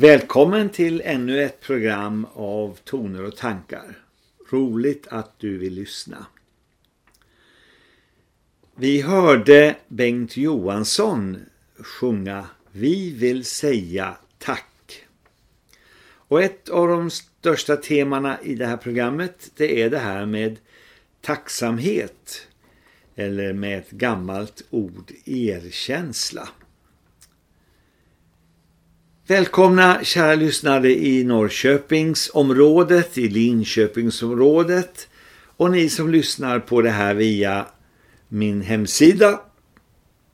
Välkommen till ännu ett program av Toner och tankar. Roligt att du vill lyssna. Vi hörde Bengt Johansson sjunga Vi vill säga tack. Och ett av de största temana i det här programmet det är det här med tacksamhet eller med ett gammalt ord erkänsla. Välkomna kära lyssnare i Norrköpingsområdet, i Linköpingsområdet och ni som lyssnar på det här via min hemsida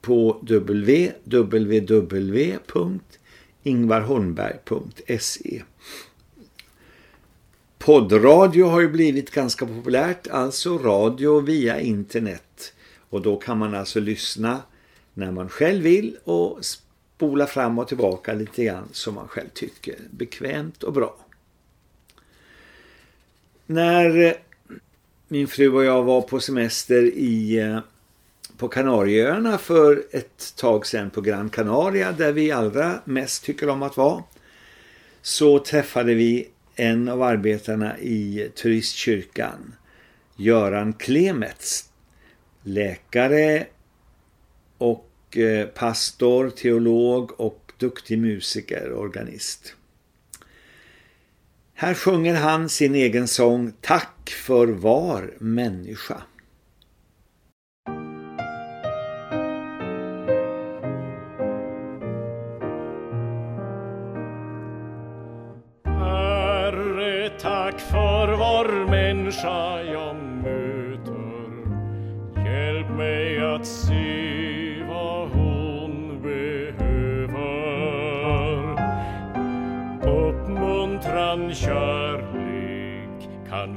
på www.ingvarholmberg.se Poddradio har ju blivit ganska populärt, alltså radio via internet. Och då kan man alltså lyssna när man själv vill och spola fram och tillbaka lite grann som man själv tycker. Bekvämt och bra. När eh, min fru och jag var på semester i, eh, på Kanarieöarna för ett tag sedan på Gran Canaria där vi allra mest tycker om att vara så träffade vi en av arbetarna i turistkyrkan, Göran Klemets, läkare och Eh, pastor, teolog och duktig musiker, organist. Här sjunger han sin egen sång Tack för var människa. Herre, tack för var människa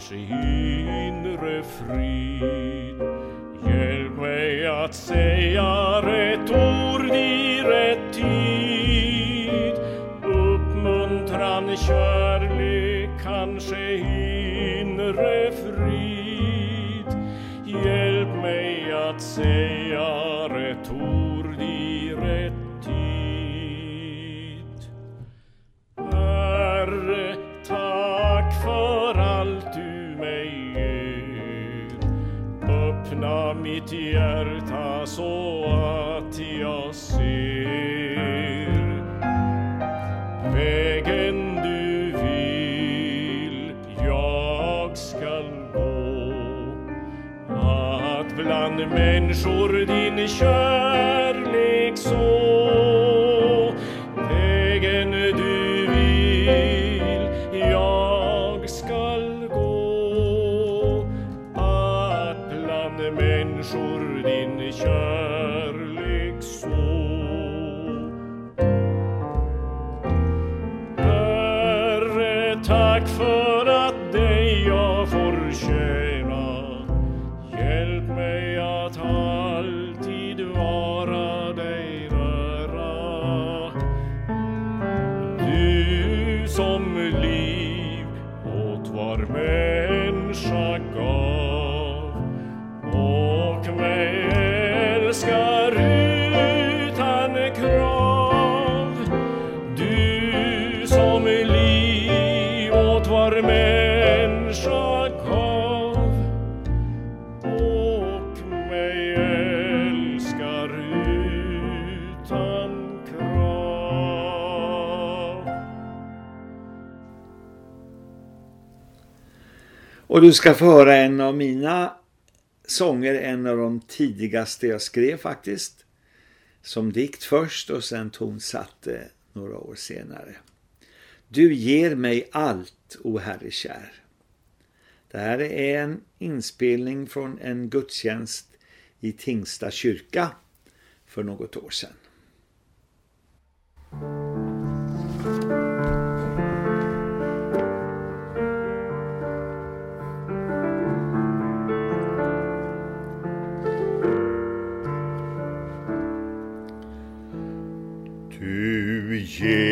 kanske inre frid. Hjälp mig att säga rätt ord i rätt tid. Uppmuntran, kärlek, kanske inre frid. Hjälp mig att säga rätt ord mitt hjärta så att jag ser vägen du vill jag skall gå. Att bland människor din kärlek Och du ska få höra en av mina sånger, en av de tidigaste jag skrev faktiskt. Som dikt först och sen tonsatte några år senare. Du ger mig allt, o Herre kär. Det här är en inspelning från en gudstjänst i Tingsta kyrka för något år sedan. Ger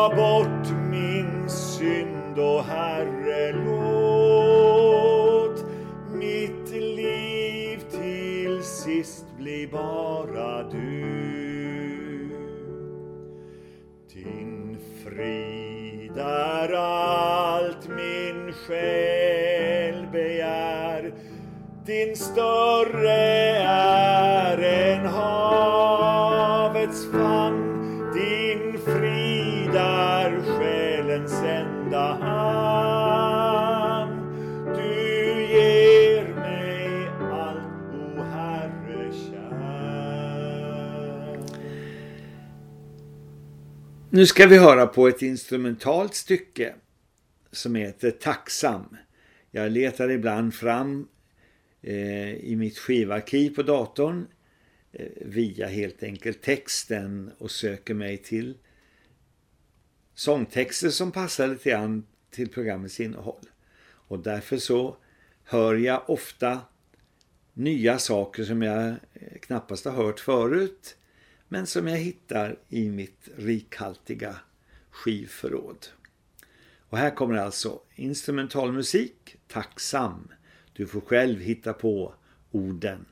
Ta bort min synd och Herre låt mitt liv till sist bli bara du. Din frid är allt min själ begär. Din större Nu ska vi höra på ett instrumentalt stycke som heter Tacksam. Jag letar ibland fram eh, i mitt skivarkiv på datorn eh, via helt enkelt texten och söker mig till sångtexter som passar lite grann till programmets innehåll. Och därför så hör jag ofta nya saker som jag eh, knappast har hört förut men som jag hittar i mitt rikhaltiga skivförråd. Och här kommer alltså instrumentalmusik, tacksam. Du får själv hitta på orden.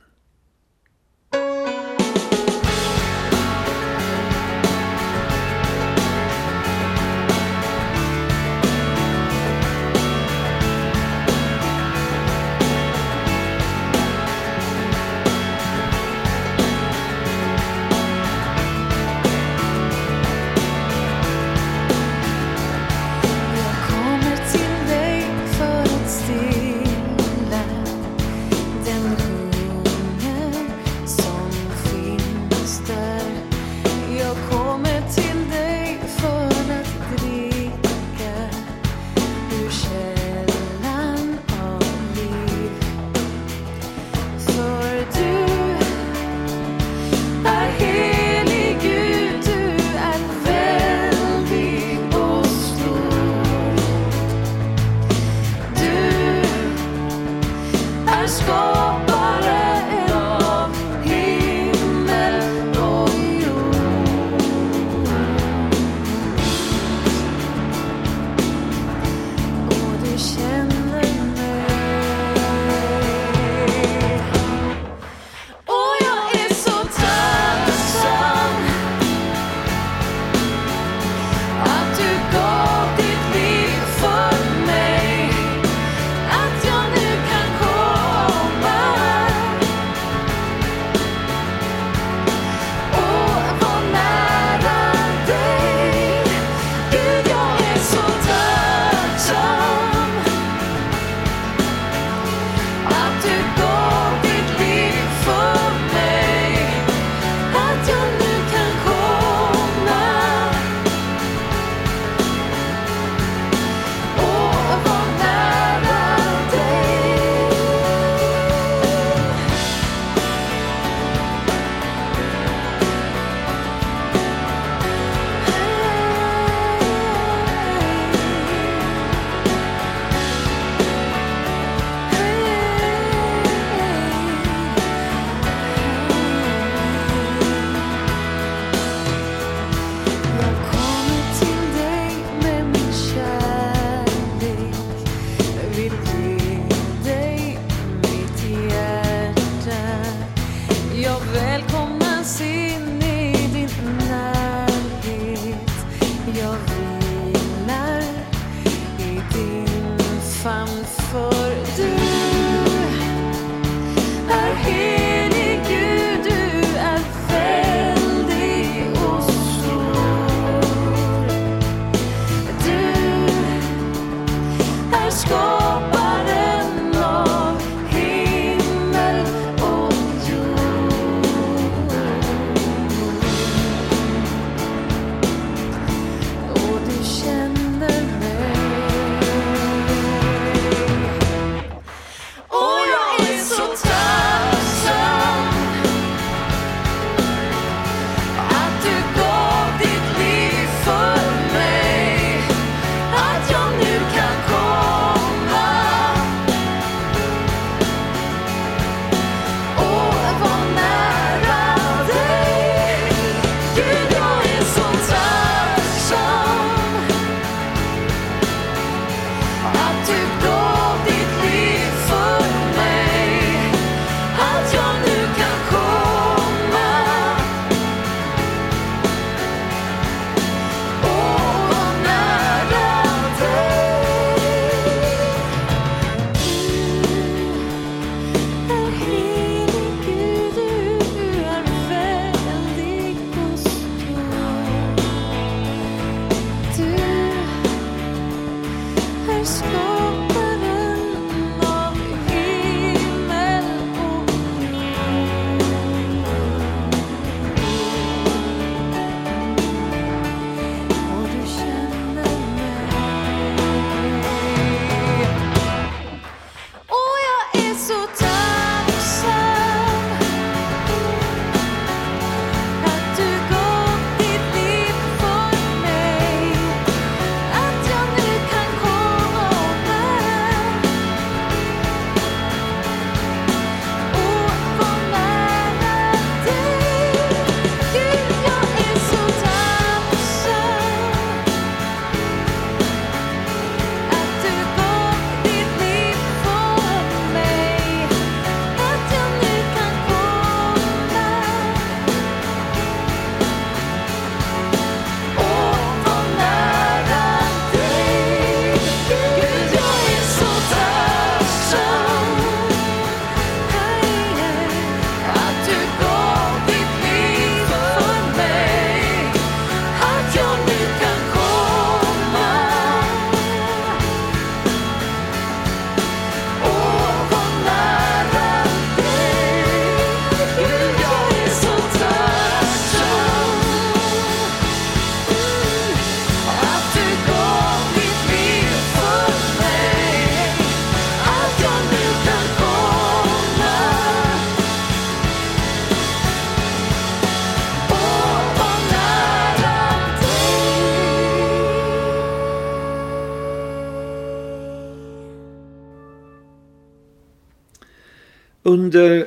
Under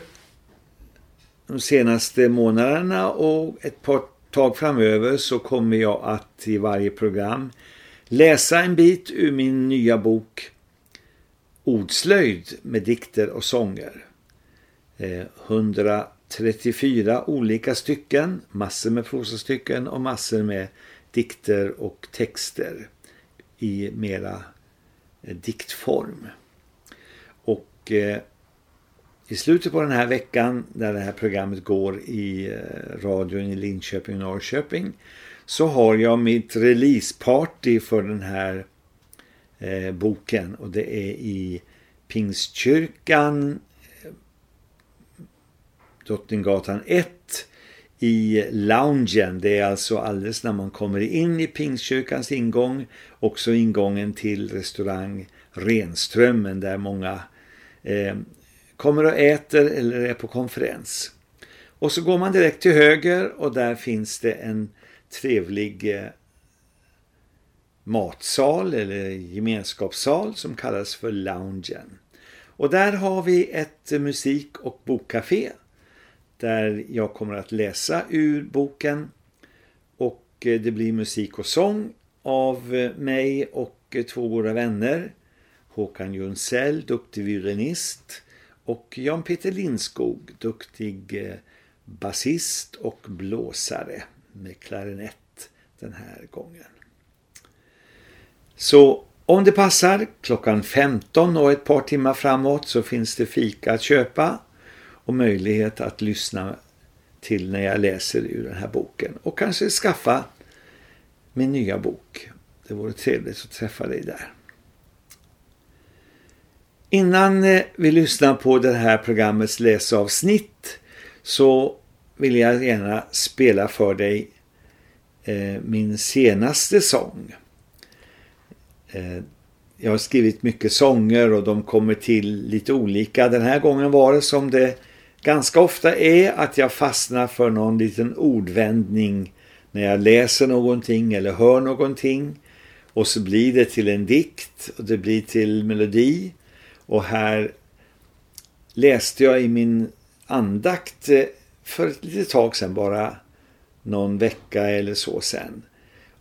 de senaste månaderna och ett par tag framöver så kommer jag att i varje program läsa en bit ur min nya bok Ordslöjd med dikter och sånger. Eh, 134 olika stycken, massor med prosastycken och massor med dikter och texter i mera eh, diktform. Och eh, i slutet på den här veckan när det här programmet går i eh, radion i Linköping och Norrköping så har jag mitt releaseparty för den här eh, boken och det är i Pingstkyrkan eh, Drottninggatan 1 i loungen. Det är alltså alldeles när man kommer in i Pingstkyrkans ingång. Också ingången till restaurang Renströmmen där många eh, kommer och äter eller är på konferens. Och så går man direkt till höger och där finns det en trevlig eh, matsal eller gemenskapssal som kallas för loungen. Och där har vi ett musik- och bokcafé där jag kommer att läsa ur boken och eh, det blir musik och sång av eh, mig och två våra vänner Håkan Junsell, duktig violinist och Jan-Peter Lindskog, duktig eh, basist och blåsare med klarinett den här gången. Så om det passar klockan 15 och ett par timmar framåt så finns det fika att köpa och möjlighet att lyssna till när jag läser ur den här boken och kanske skaffa min nya bok. Det vore trevligt att träffa dig där. Innan eh, vi lyssnar på det här programmets läsavsnitt så vill jag gärna spela för dig eh, min senaste sång. Eh, jag har skrivit mycket sånger och de kommer till lite olika. Den här gången var det som det ganska ofta är att jag fastnar för någon liten ordvändning när jag läser någonting eller hör någonting. Och så blir det till en dikt och det blir till melodi. Och här läste jag i min andakt eh, för ett litet tag sedan, bara någon vecka eller så sedan,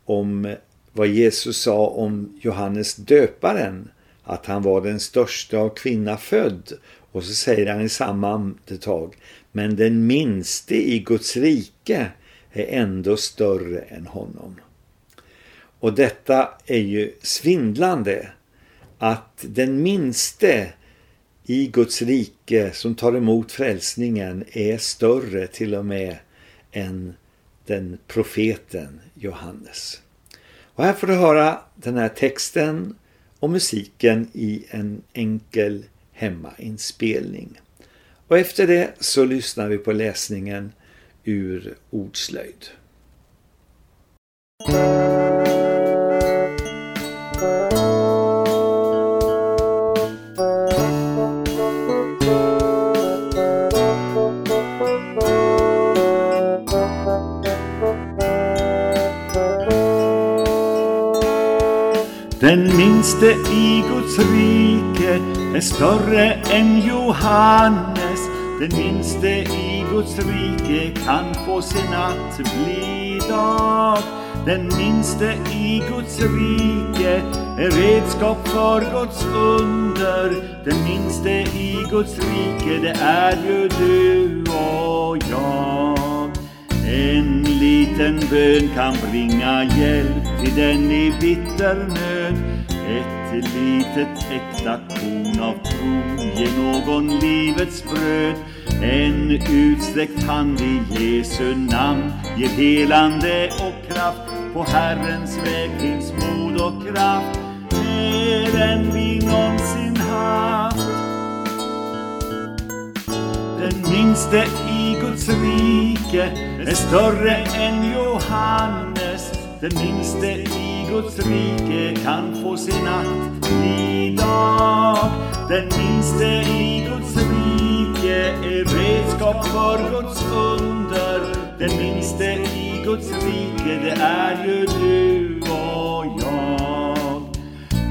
om vad Jesus sa om Johannes döparen, att han var den största av kvinna född. Och så säger han i samma andetag, men den minste i Guds rike är ändå större än honom. Och detta är ju svindlande att den minste i Guds rike som tar emot frälsningen är större till och med än den profeten Johannes. Och här får du höra den här texten och musiken i en enkel hemmainspelning. Och efter det så lyssnar vi på läsningen ur ordslöjd. Den minste i Guds rike är större än Johannes. Den minste i Guds rike kan få sin natt bli dag. Den minste i Guds rike är redskap för Guds under. Den minste i Guds rike, det är ju du och jag. En liten bön kan bringa hjälp till den i bitter nöd. Ett litet äkta korn av tro ger någon livets bröd. En utsträckt hand i Jesu namn ger helande och kraft. På Herrens väg finns mod och kraft, mer än vi någonsin haft. Den minste i Guds rike är större än Johannes. Den minste i Guds rike kan få sin natt idag. Den minste i Guds rike är redskap för Guds under. Den minste i Guds rike, det är ju du och jag.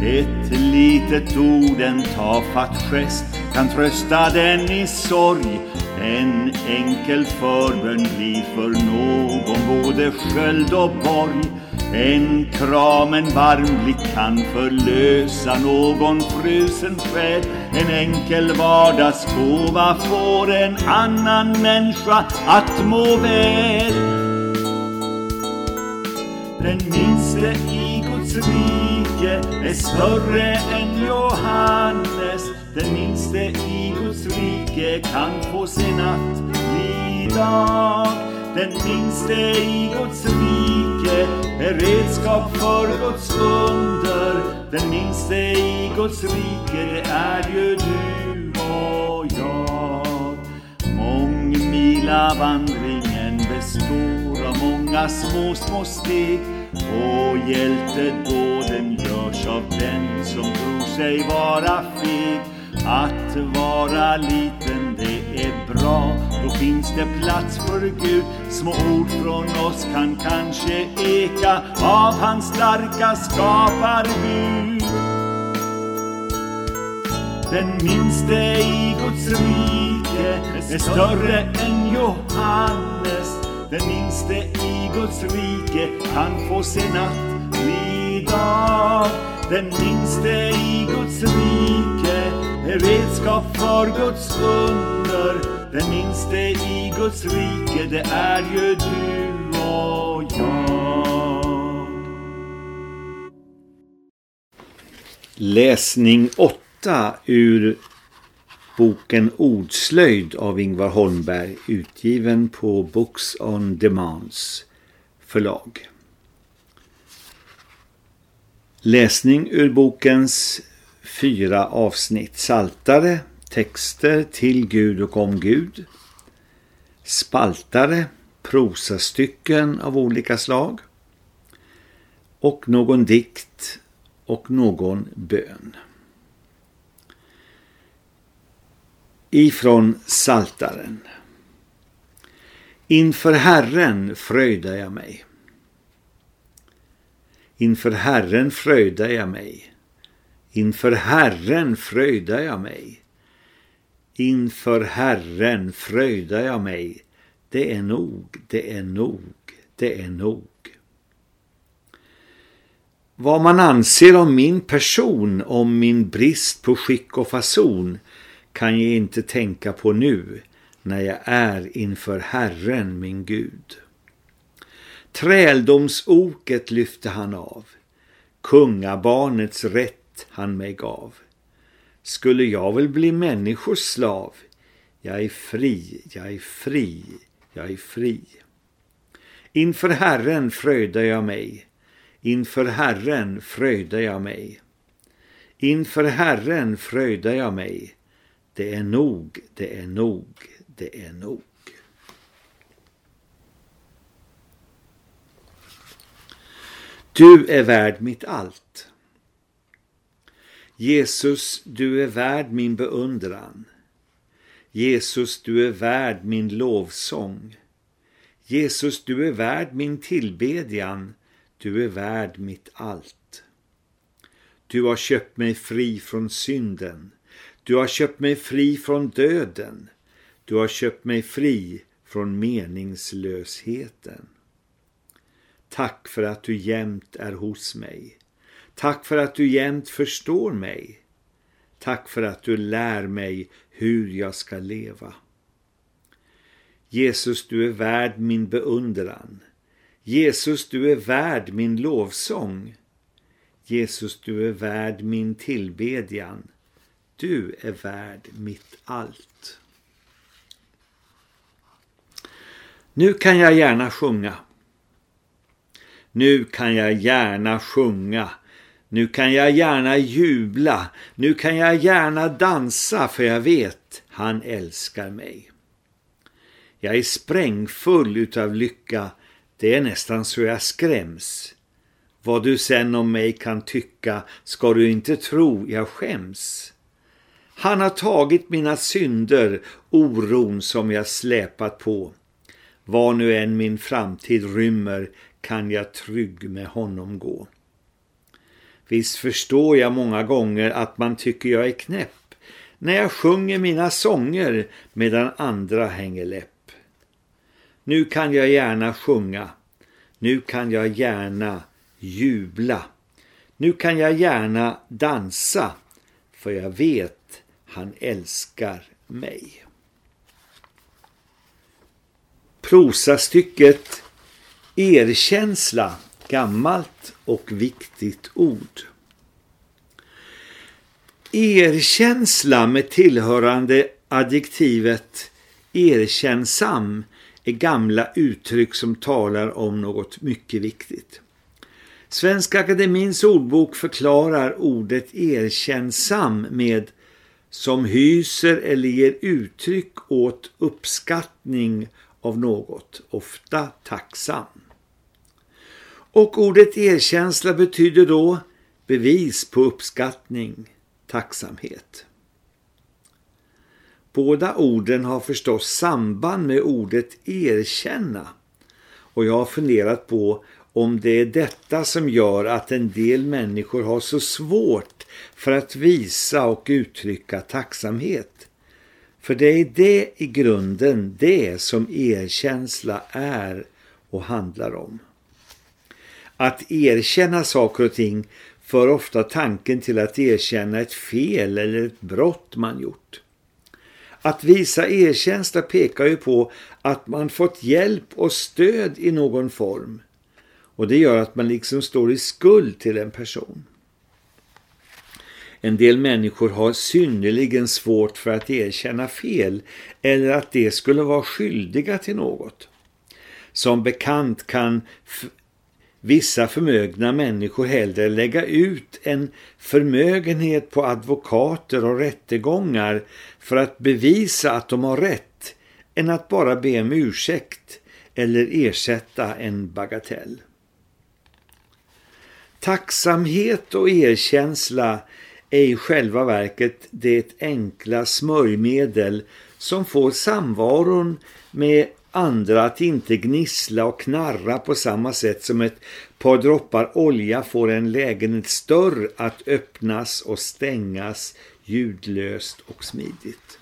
Ett litet ord, en tafatt gest kan trösta den i sorg. En enkel förbön blir för någon både sköld och borg. En kram, en varm blick kan förlösa någon frusen själ. En enkel vardagsgåva får en annan människa att må väl. Den minste i Guds rike är större än Johannes. Den minste i Guds rike kan få sin natt bli dag. Den minste i Guds rike är redskap för Guds under. Den minste i Guds rike det är ju du och jag. Mångmila vandringen består av många små, små steg och hjältedåden görs av den som tror sig vara feg. Att vara liten det är bra, då finns det plats för Gud. Små ord från oss kan kanske eka av hans starka skaparbud. Den minste i Guds rike är större än Johannes. Den minste i Guds rike kan få se natt bli dag. Den minste i Guds rike är redskap för Guds under. Den minste i Guds rike det är ju du och jag. Läsning 8 ur boken Ordslöjd av Ingvar Holmberg utgiven på Books on Demands förlag. Läsning ur bokens fyra avsnitt. Saltare, texter till Gud och om Gud. Spaltare, prosastycken av olika slag. Och någon dikt och någon bön. Ifrån Saltaren. Inför Herren fröjdar jag mig. Inför Herren fröjdar jag mig. Inför Herren fröjdar jag mig. Inför Herren fröjdar jag mig. Det är nog, det är nog, det är nog. Vad man anser om min person, om min brist på skick och fason, kan jag inte tänka på nu när jag är inför Herren min Gud. Träldomsoket lyfte han av, kungabarnets rätt han mig gav. Skulle jag väl bli människoslav? Jag är fri, jag är fri, jag är fri. Inför Herren fröjdar jag mig, inför Herren fröjdar jag mig. Inför Herren fröjdar jag mig. Det är nog, det är nog, det är nog. Du är värd mitt allt. Jesus, du är värd min beundran. Jesus, du är värd min lovsång. Jesus, du är värd min tillbedjan. Du är värd mitt allt. Du har köpt mig fri från synden. Du har köpt mig fri från döden. Du har köpt mig fri från meningslösheten. Tack för att du jämt är hos mig. Tack för att du jämt förstår mig. Tack för att du lär mig hur jag ska leva. Jesus, du är värd min beundran. Jesus, du är värd min lovsång. Jesus, du är värd min tillbedjan. Du är värd mitt allt. Nu kan jag gärna sjunga. Nu kan jag gärna sjunga. Nu kan jag gärna jubla. Nu kan jag gärna dansa för jag vet han älskar mig. Jag är sprängfull utav lycka. Det är nästan så jag skräms. Vad du sen om mig kan tycka ska du inte tro jag skäms. Han har tagit mina synder, oron som jag släpat på. Vad nu än min framtid rymmer kan jag trygg med honom gå. Visst förstår jag många gånger att man tycker jag är knäpp när jag sjunger mina sånger medan andra hänger läpp. Nu kan jag gärna sjunga, nu kan jag gärna jubla. Nu kan jag gärna dansa, för jag vet han älskar mig. Prosastycket Erkänsla, gammalt och viktigt ord. Erkänsla med tillhörande adjektivet erkänsam är gamla uttryck som talar om något mycket viktigt. Svenska akademins ordbok förklarar ordet erkänsam med som hyser eller ger uttryck åt uppskattning av något, ofta tacksam. Och ordet erkänsla betyder då bevis på uppskattning, tacksamhet. Båda orden har förstås samband med ordet erkänna och jag har funderat på om det är detta som gör att en del människor har så svårt för att visa och uttrycka tacksamhet. För det är det i grunden det som erkänsla är och handlar om. Att erkänna saker och ting för ofta tanken till att erkänna ett fel eller ett brott man gjort. Att visa erkänsla pekar ju på att man fått hjälp och stöd i någon form. Och det gör att man liksom står i skuld till en person. En del människor har synnerligen svårt för att erkänna fel eller att det skulle vara skyldiga till något. Som bekant kan vissa förmögna människor hellre lägga ut en förmögenhet på advokater och rättegångar för att bevisa att de har rätt än att bara be om ursäkt eller ersätta en bagatell. Tacksamhet och erkänsla är i själva verket det enkla smörjmedel som får samvaron med andra att inte gnissla och knarra på samma sätt som ett par droppar olja får en lägenhetsdörr att öppnas och stängas ljudlöst och smidigt.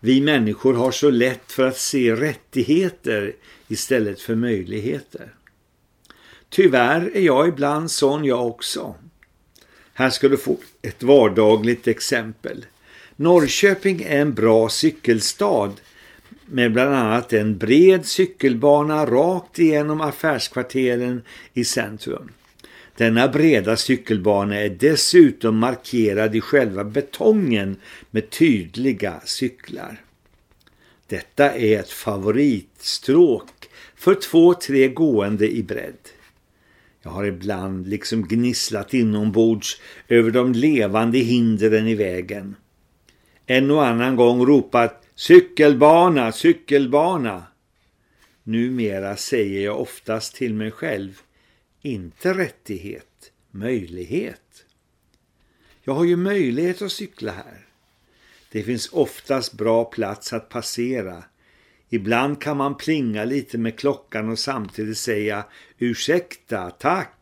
Vi människor har så lätt för att se rättigheter istället för möjligheter. Tyvärr är jag ibland sån jag också. Här ska du få ett vardagligt exempel. Norrköping är en bra cykelstad med bland annat en bred cykelbana rakt igenom affärskvarteren i centrum. Denna breda cykelbana är dessutom markerad i själva betongen med tydliga cyklar. Detta är ett favoritstråk för två-tre gående i bredd. Jag har ibland liksom gnisslat inombords över de levande hindren i vägen. En och annan gång ropat cykelbana, cykelbana. Numera säger jag oftast till mig själv, inte rättighet, möjlighet. Jag har ju möjlighet att cykla här. Det finns oftast bra plats att passera Ibland kan man plinga lite med klockan och samtidigt säga ursäkta, tack.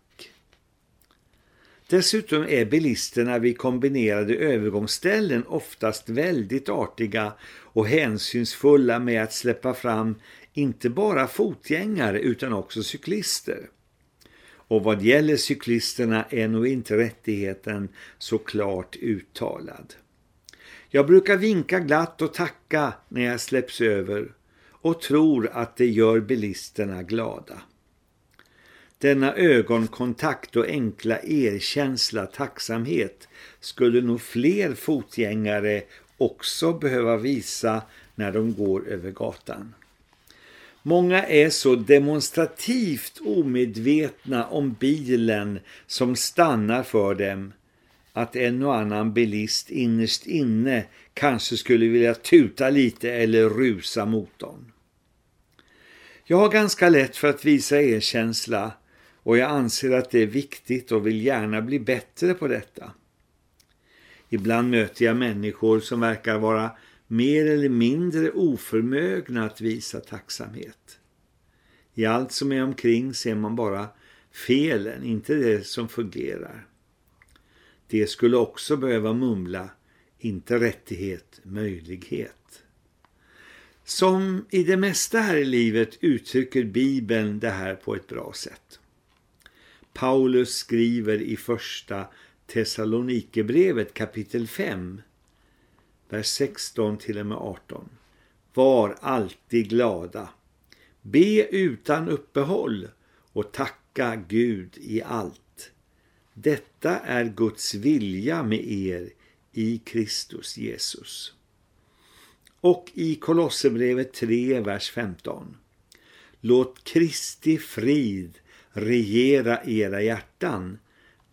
Dessutom är bilisterna vid kombinerade övergångsställen oftast väldigt artiga och hänsynsfulla med att släppa fram inte bara fotgängare utan också cyklister. Och vad gäller cyklisterna är nog inte rättigheten så klart uttalad. Jag brukar vinka glatt och tacka när jag släpps över och tror att det gör bilisterna glada. Denna ögonkontakt och enkla erkänsla tacksamhet skulle nog fler fotgängare också behöva visa när de går över gatan. Många är så demonstrativt omedvetna om bilen som stannar för dem att en och annan bilist innerst inne kanske skulle vilja tuta lite eller rusa motorn. Jag har ganska lätt för att visa erkänsla och jag anser att det är viktigt och vill gärna bli bättre på detta. Ibland möter jag människor som verkar vara mer eller mindre oförmögna att visa tacksamhet. I allt som är omkring ser man bara felen, inte det som fungerar. Det skulle också behöva mumla inte rättighet, möjlighet. Som i det mesta här i livet uttrycker Bibeln det här på ett bra sätt. Paulus skriver i första Thessalonikerbrevet kapitel 5, vers 16 till och med 18. Var alltid glada. Be utan uppehåll och tacka Gud i allt. Detta är Guds vilja med er i Kristus Jesus. Och i Kolosserbrevet 3, vers 15. Låt Kristi frid regera era hjärtan,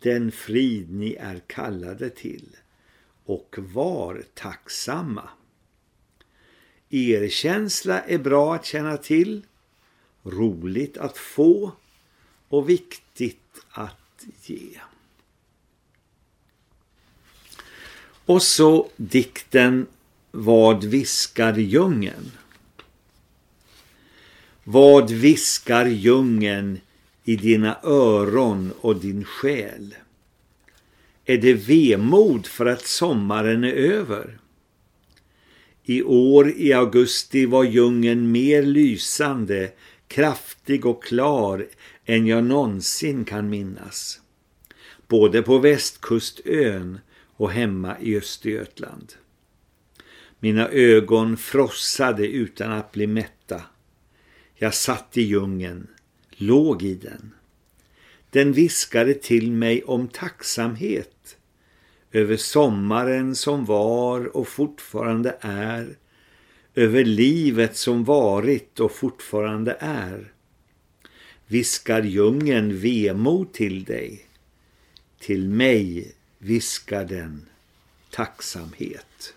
den frid ni är kallade till, och var tacksamma. Erkänsla är bra att känna till, roligt att få och viktigt att ge. Och så dikten Vad viskar djungeln? Vad viskar djungeln i dina öron och din själ? Är det vemod för att sommaren är över? I år i augusti var djungeln mer lysande, kraftig och klar än jag någonsin kan minnas. Både på västkustön och hemma i Östergötland. Mina ögon frossade utan att bli mätta. Jag satt i djungeln, låg i den. Den viskade till mig om tacksamhet över sommaren som var och fortfarande är, över livet som varit och fortfarande är. Viskar djungeln vemod till dig, till mig viskar den tacksamhet.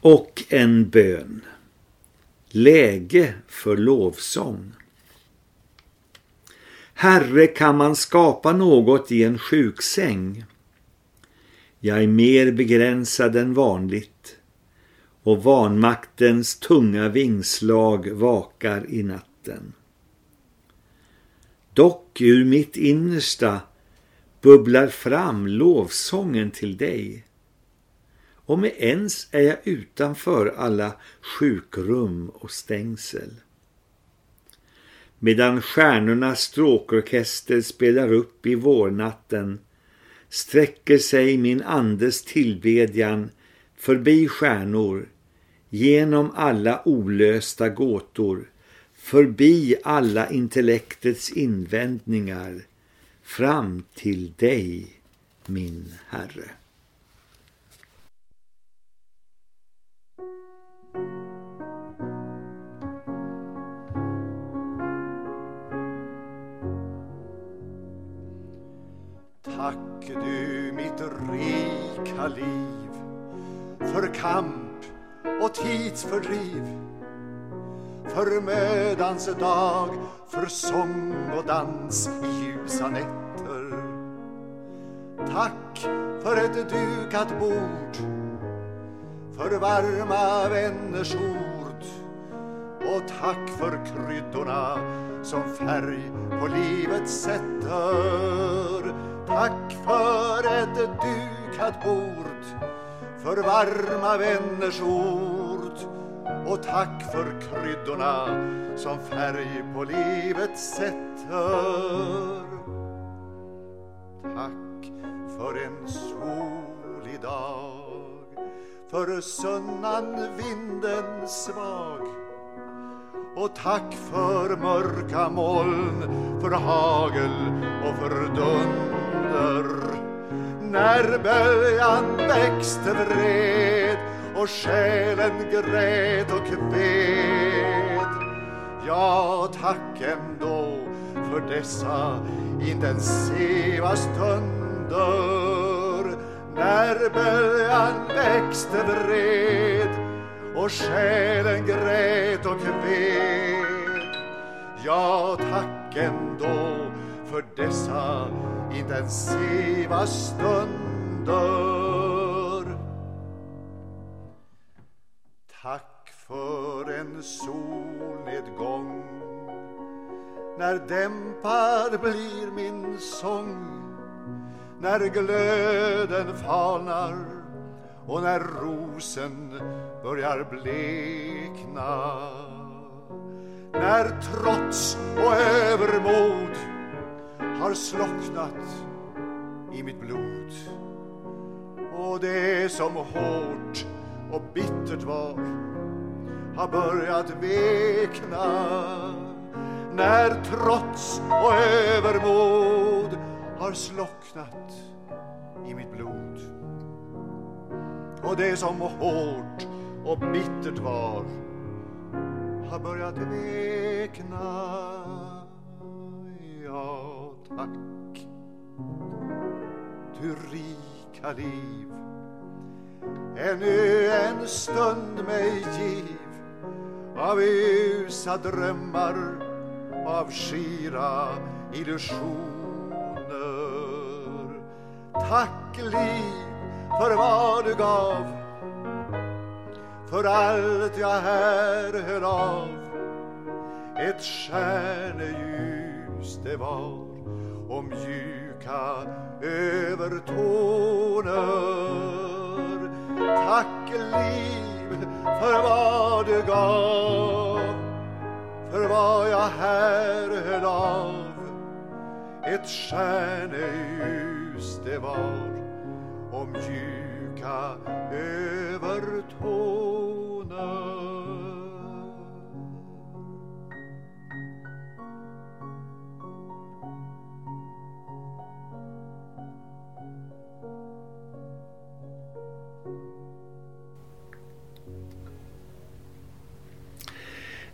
Och en bön. Läge för lovsång. Herre, kan man skapa något i en sjuksäng? Jag är mer begränsad än vanligt och vanmaktens tunga vingslag vakar i natten. Dock ur mitt innersta bubblar fram lovsången till dig. Och med ens är jag utanför alla sjukrum och stängsel. Medan stjärnornas stråkorkester spelar upp i vårnatten sträcker sig min andes tillbedjan förbi stjärnor, genom alla olösta gåtor, förbi alla intellektets invändningar, fram till dig, min Herre. Tack du mitt rika liv för kamp och tidsfördriv för mödans dag, för sång och dans i ljusa nätter. Tack för ett dukat bord, för varma vänners ord och tack för kryddorna som färg på livet sätter. Tack för ett dukat bord, för varma vänners ord. Och tack för kryddorna som färg på livet sätter. Tack för en solig dag, för sunnan vinden svag. Och tack för mörka moln, för hagel och för dunder. När böljan växte vred och själen grät och kved. Ja, tack ändå för dessa intensiva stunder. När böljan växte vred och själen grät och kved. Ja, tack ändå för dessa intensiva stunder. Tack för en solnedgång när dämpad blir min sång när glöden falnar och när rosen börjar blekna. När trots och övermod har slocknat i mitt blod. Och det som hårt och bittert var har börjat vekna när trots och övermod har slocknat i mitt blod. Och det som hårt och bittert var har börjat vekna Ja, tack du rika liv ännu en stund mig giv av ljusa drömmar av skira illusioner. Tack liv för vad du gav för allt jag här höll av. Ett stjärneljus det var och mjuka övertoner. Tack liv för vad du gav för vad jag här höll av. Ett stjärneljus det var och mjuka övertoner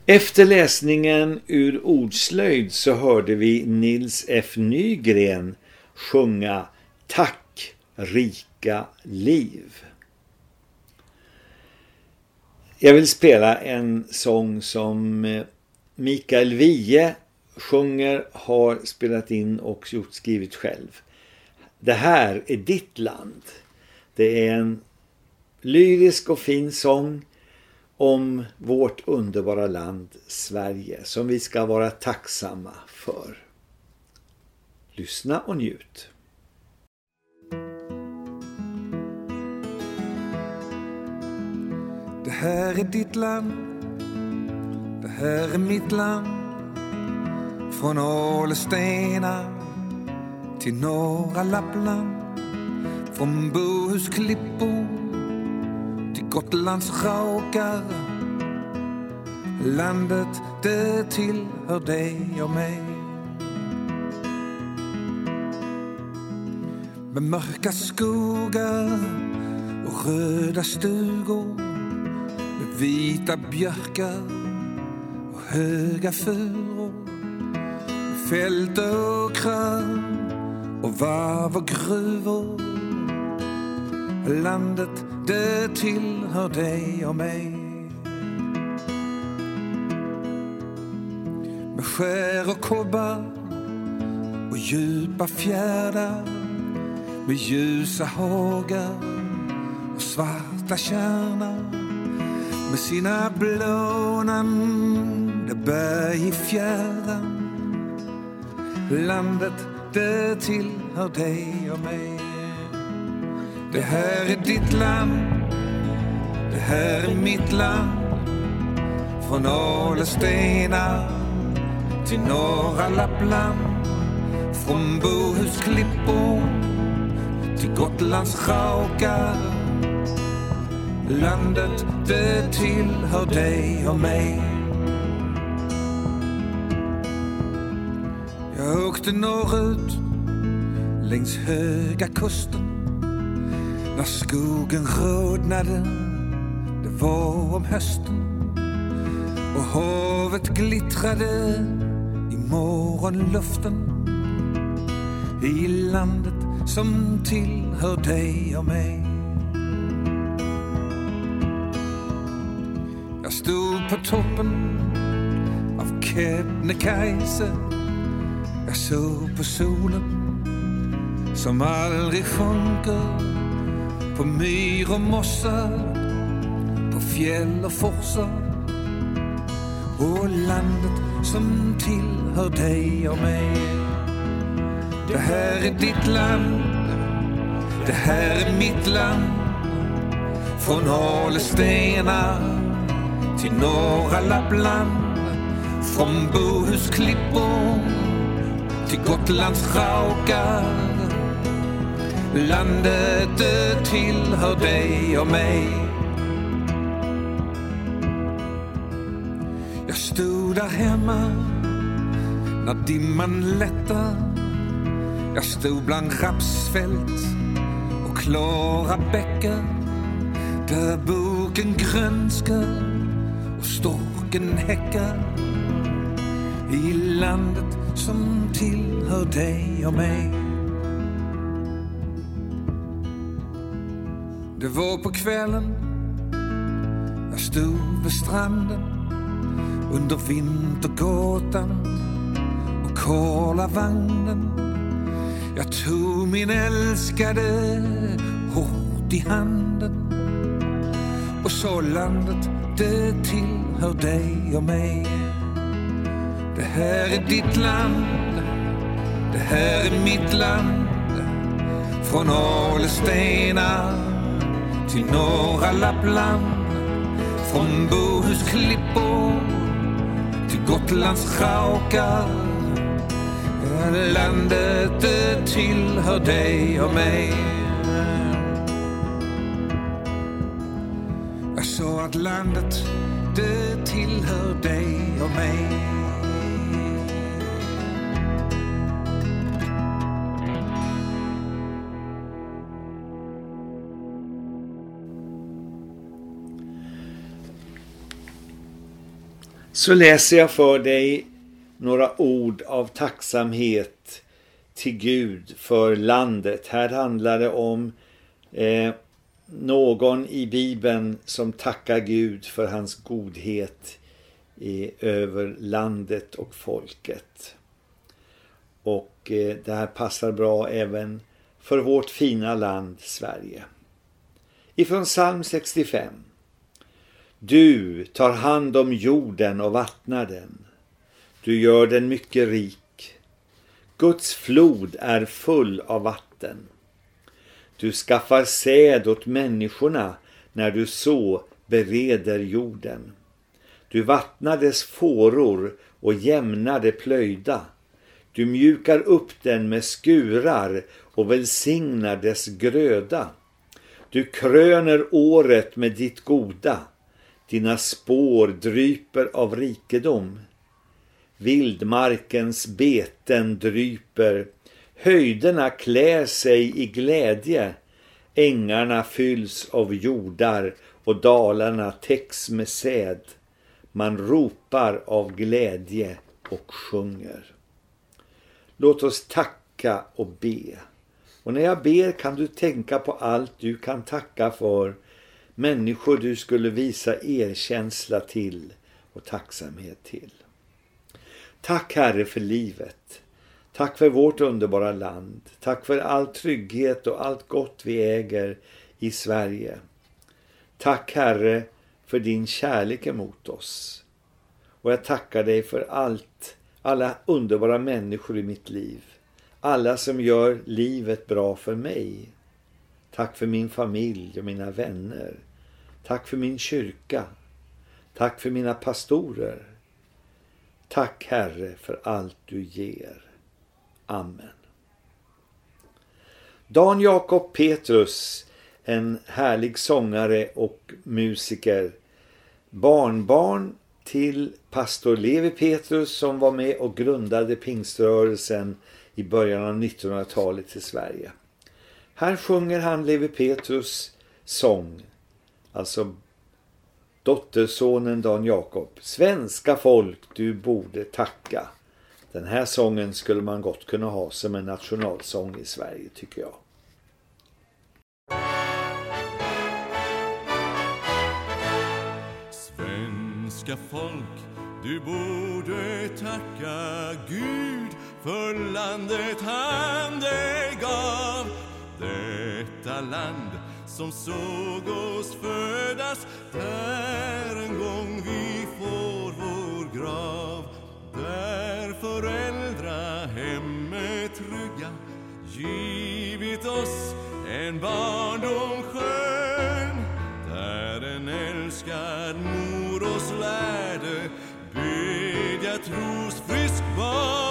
Efter läsningen ur ordslöjd så hörde vi Nils F. Nygren sjunga Tack rika liv. Jag vill spela en sång som eh, Mikael Wiehe sjunger, har spelat in och gjort skrivit själv. Det här är ditt land. Det är en lyrisk och fin sång om vårt underbara land Sverige som vi ska vara tacksamma för. Lyssna och njut. Det här är ditt land, det här är mitt land. Från Ålestena till norra Lappland. Från Bohusklippor klippor Gotlands raukar. Landet det tillhör dig och mig. Med mörka skogar och röda stugor med vita björkar och höga furor med fält och och varv och gruvor Landet det tillhör dig och mig. Med skär och kobbar och djupa fjärdar. Med ljusa hagar och svarta kärnar med sina blånande berg i fjärran. Landet det tillhör dig och mig. Det här är ditt land. Det här är mitt land. Från Ålestena till norra Lappland. Från Bohusklippor till Gotlands raukar Landet det tillhör dig och mig. Jag åkte norrut längs höga kusten när skogen rodnade, det var om hösten. Och havet glittrade i morgonluften. I landet som tillhör dig och mig. Jag stod på toppen av Kebnekaise. Jag såg på solen som aldrig sjunker. På myr och mossar, på fjäll och forsar Och landet som tillhör dig och mig. Det här är ditt land, Det här är mitt land. Från Alestena till norra Lappland. Från Bohus klippor till Gotlands raukar Landet det tillhör dig och mig. Jag stod där hemma när dimman lättar. Jag stod bland rapsfält och klara bäckar där boken grönskar och storken häckar. I landet som tillhör dig och mig. Det var på kvällen. Jag stod vid stranden under vintergatan och kolavagnen Jag tog min älskade hårt i handen och sa landet det tillhör dig och mig. Det här är ditt land, det här är mitt land. Från Alestena till norra Lappland Från Bohus klippor till Gotlands raukar Landet det tillhör dig och mig Jag sa att landet det tillhör dig och mig Så läser jag för dig några ord av tacksamhet till Gud för landet. Här handlar det om eh, någon i Bibeln som tackar Gud för hans godhet i, över landet och folket. Och eh, det här passar bra även för vårt fina land Sverige. Ifrån psalm 65. Du tar hand om jorden och vattnar den. Du gör den mycket rik. Guds flod är full av vatten. Du skaffar säd åt människorna när du så bereder jorden. Du vattnar dess fåror och jämnar det plöjda. Du mjukar upp den med skurar och välsignar dess gröda. Du kröner året med ditt goda. Dina spår dryper av rikedom. Vildmarkens beten dryper. Höjderna klär sig i glädje. Ängarna fylls av jordar och dalarna täcks med säd. Man ropar av glädje och sjunger. Låt oss tacka och be. Och när jag ber kan du tänka på allt du kan tacka för. Människor du skulle visa erkänsla till och tacksamhet till. Tack Herre för livet. Tack för vårt underbara land. Tack för all trygghet och allt gott vi äger i Sverige. Tack Herre för din kärlek emot oss. Och jag tackar dig för allt, alla underbara människor i mitt liv. Alla som gör livet bra för mig. Tack för min familj och mina vänner. Tack för min kyrka. Tack för mina pastorer. Tack Herre för allt du ger. Amen. Dan Jakob Petrus, en härlig sångare och musiker. Barnbarn till pastor Levi Petrus som var med och grundade pingströrelsen i början av 1900-talet i Sverige. Här sjunger han Levi Petrus sång, alltså dottersonen Dan Jakob. Svenska folk, du borde tacka. Den här sången skulle man gott kunna ha som en nationalsång i Sverige tycker jag. Svenska folk, du borde tacka Gud för landet han dig gav. Detta land som såg oss födas där en gång vi får vår grav. Där föräldrahemmet trygga givit oss en barndom skön. Där en älskad mor oss lärde bedja trosfrisk barn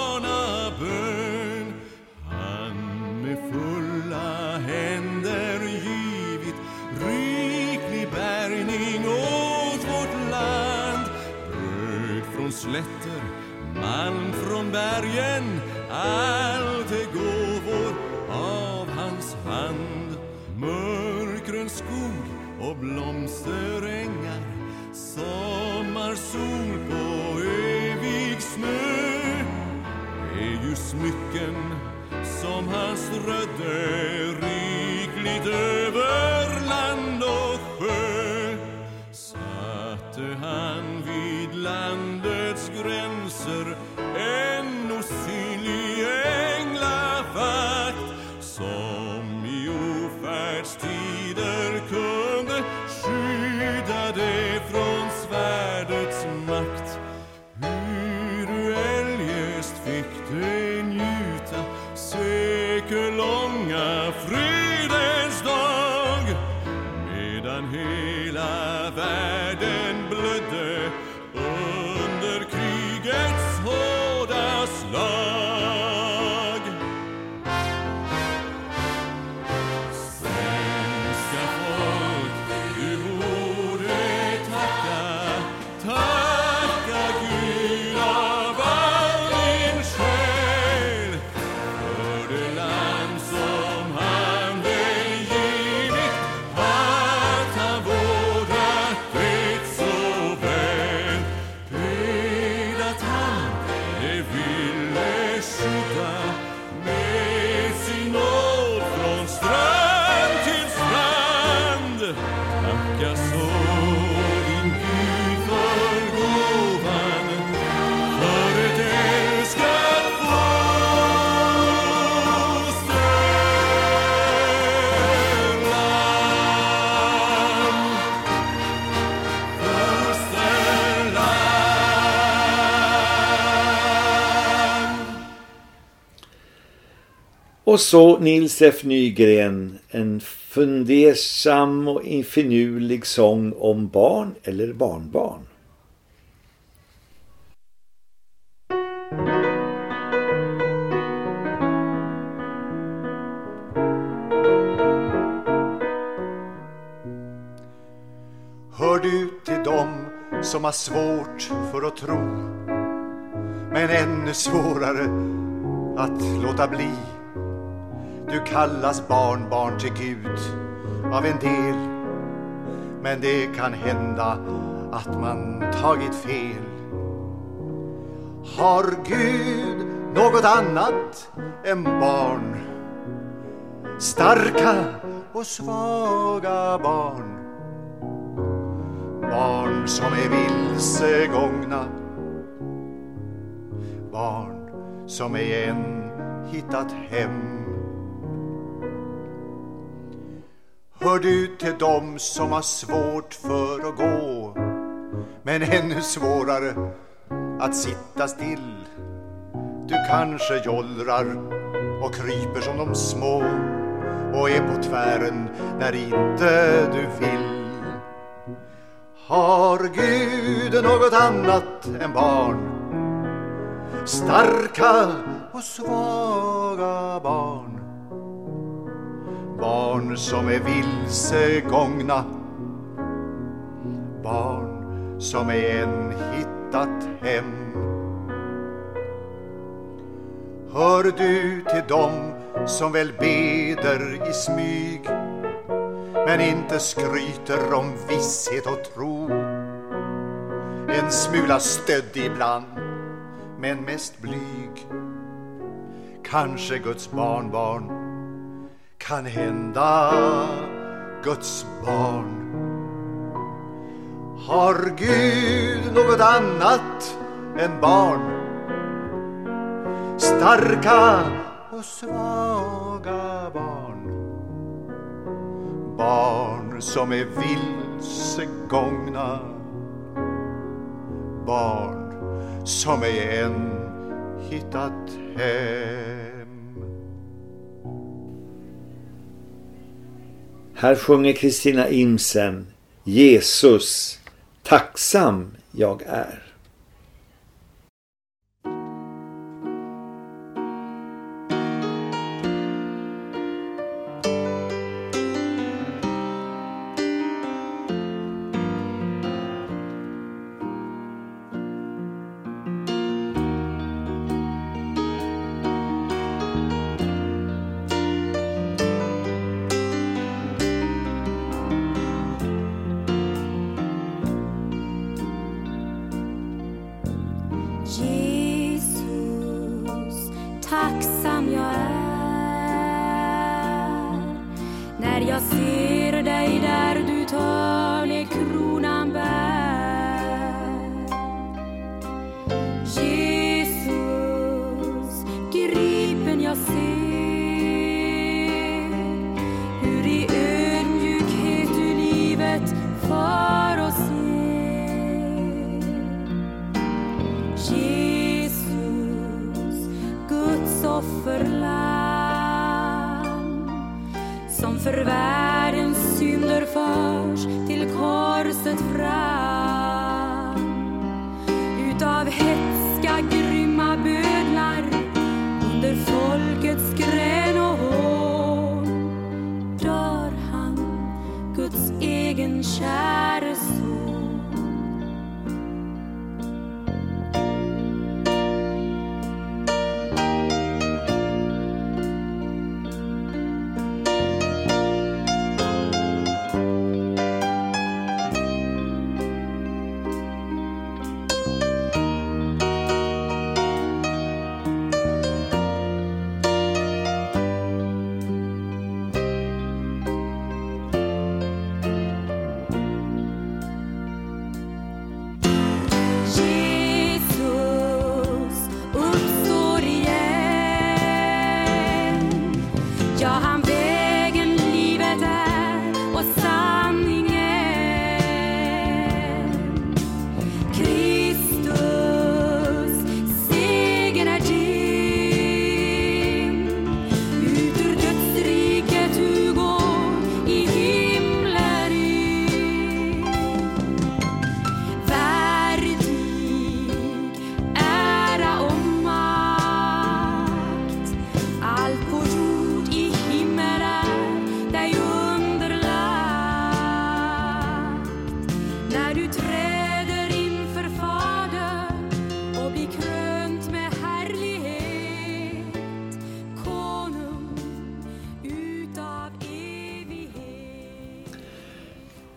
malm från bergen, Tacka så din Och så Nils F Nygren, en fundersam och finurlig sång om barn eller barnbarn. Hör du till dem som har svårt för att tro men ännu svårare att låta bli du kallas barnbarn till Gud av en del. Men det kan hända att man tagit fel. Har Gud något annat än barn? Starka och svaga barn. Barn som är vilsegångna. Barn som ej än hittat hem. Hör du till dem som har svårt för att gå Men ännu svårare att sitta still. Du kanske jollrar och kryper som de små och är på tvären när inte du vill. Har Gud något annat än barn? Starka och svaga barn. Barn som är vilsegångna Barn som ej än hittat hem Hör du till dem som väl beder i smyg men inte skryter om visshet och tro. En smula stödd ibland, men mest blyg. Kanske Guds barnbarn, kan hända Guds barn. Har Gud något annat än barn? Starka och svaga barn Barn som är vilsegångna Barn som ej än hittat hem Här sjunger Kristina Imsen Jesus, tacksam jag är.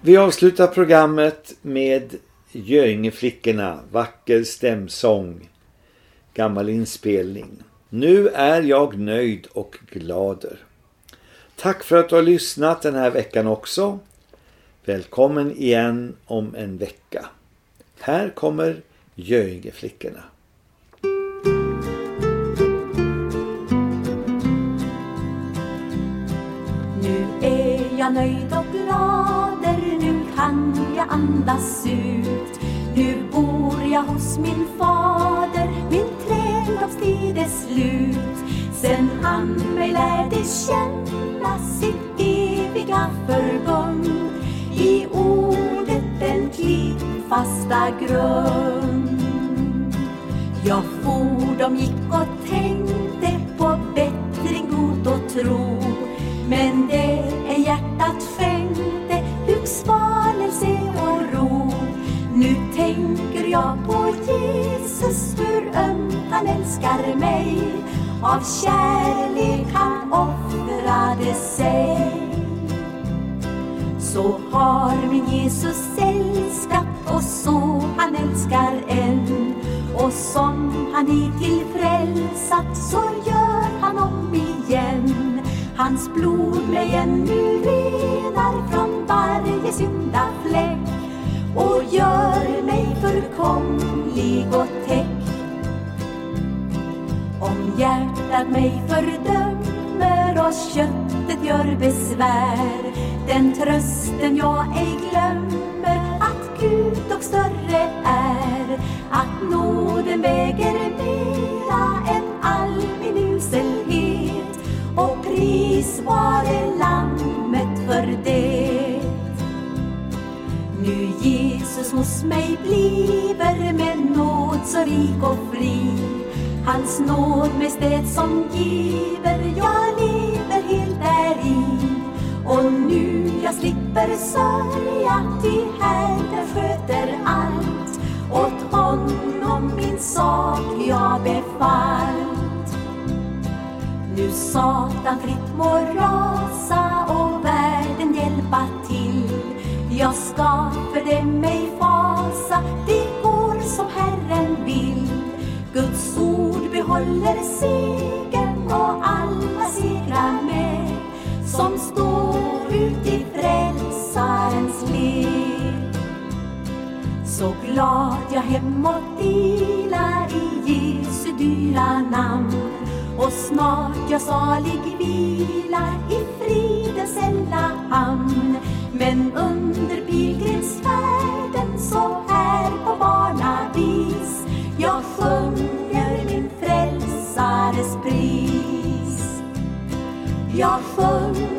Vi avslutar programmet med Göingeflickorna, vacker stämsång, gammal inspelning. Nu är jag nöjd och glader. Tack för att du har lyssnat den här veckan också. Välkommen igen om en vecka. Här kommer Göingeflickorna. Nu är jag nöjd och glad kan jag andas ut. Nu bor jag hos min fader, min träldagstid är slut. Sen han mig lärde känna sitt eviga förbund i ordet den klippfasta grund. Jag for, de gick och tänkte på bättring, god och tro. Men det är hjärtat Nu tänker jag på Jesus, hur ömt han älskar mig. Av kärlek han offrade sig. Så har min Jesus älskat och så han älskar än. Och som han är frälsat så gör han om igen. Hans blod mig ännu renar från varje synda, att mig fördömer och köttet gör besvär. Den trösten jag ej glömmer att Gud och större är. Att nåden väger mera än all min uselhet. Och pris vare lammet för det. Nu Jesus hos mig bliver med nåd så rik och fri. Hans nåd med det som giver, jag lever helt däri. Och nu jag slipper sörja, ty Herren sköter allt. Åt honom min sak jag befallt. Nu Satan fritt må rasa och världen hjälpa till. Jag ska för det mig fasa, det går som Herren vill. Guds ord behåller segern och alla segrar med som står ut i frälsarens led. Så glad jag hemåt ilar i Jesu dyra namn och snart jag salig vilar i fridens älla hamn. Men under pilgrimsfärden så här på barnavis jag sjunger please your phone